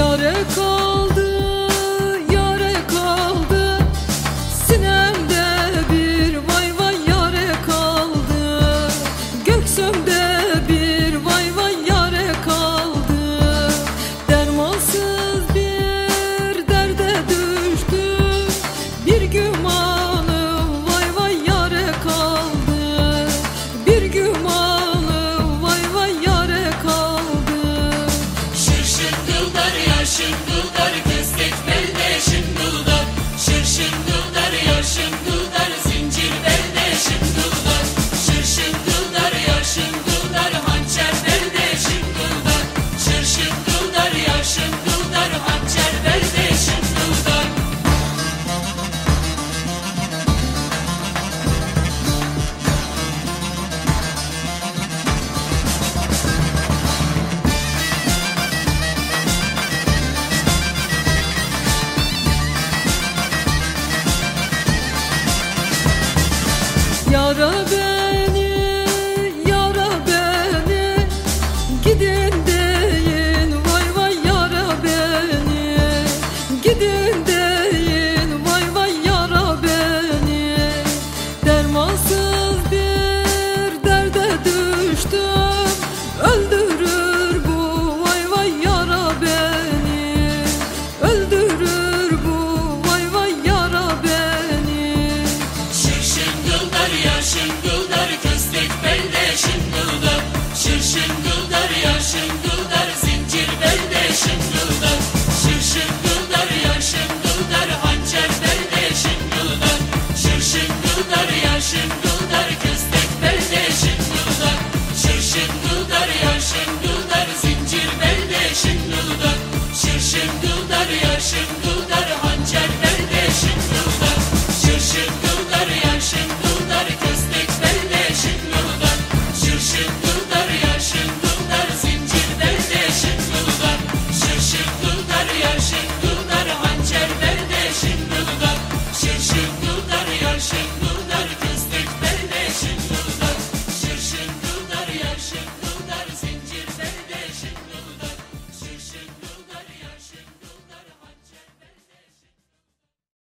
the kal. Kara